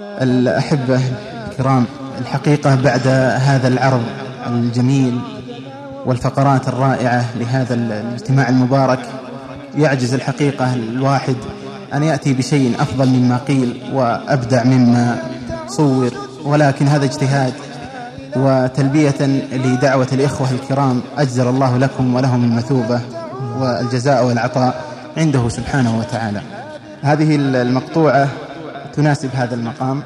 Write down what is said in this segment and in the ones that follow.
الأحبة الكرام الحقيقة بعد هذا العرض الجميل والفقرات الرائعة لهذا الاجتماع المبارك يعجز الحقيقة الواحد أن يأتي بشيء أفضل مما قيل وأبدع مما صور. ولكن هذا اجتهاد وتلبية لدعوة الإخوة الكرام أجزل الله لكم ولهم المثوبة والجزاء والعطاء عنده سبحانه وتعالى. هذه المقطوعة تناسب هذا المقام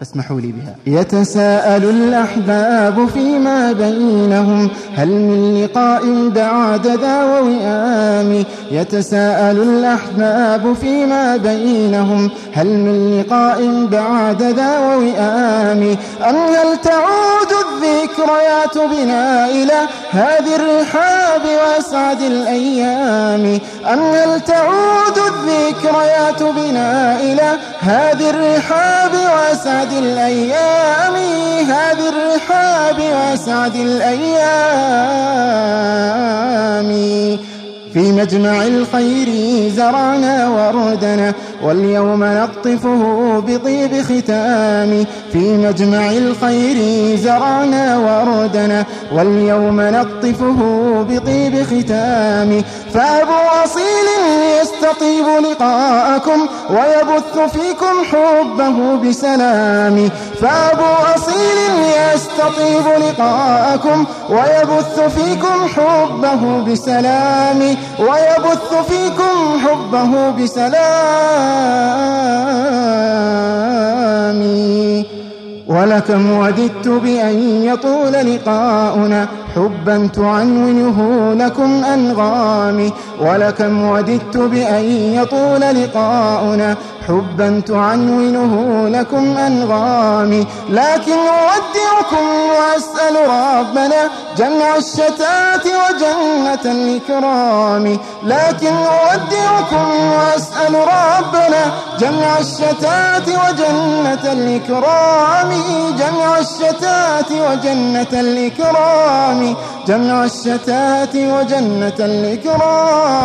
فاسمحوا لي بها. يتساءل الأحباب فيما بينهم هل من لقاء بعد ذا ووئام؟ يتساءل الأحباب فيما بينهم هل من لقاء بعد ذا ووئام؟ أم هل تعود الذكريات بنا إلى هذه الرحاب وأسعد الأيام؟ أم هل تعود هذه الرحاب وأسعد الأيام هذه الرحاب وأسعد الأيام. في مجمع الخير زرعنا وردنا واليوم نقطفه بطيب ختام. في مجمع الخير زرعنا وردنا واليوم نقطفه بطيب ختام. فأبو يستطيب لقاءكم ويبث فيكم حبه بسلام. فأبو أصيل يستطيب لقاءكم ويبث فيكم حبه بسلام. ويبث فيكم حبه بسلام. ولكم وددت بأن يطول لقاؤنا حبا تعنونه لكم أنغامي. ولكم وددت بأن يطول لقاؤنا حبا تعنونه لكم أنغامي. لكن أودعكم وأسأل ربنا جمع الشتات وجنة الإكرام. لكن أودعكم وأسأل ربنا جمع الشتات وجنة الإكرام جمع الشتات وجنة الإكرام جمع الشتات وجنة الإكرام.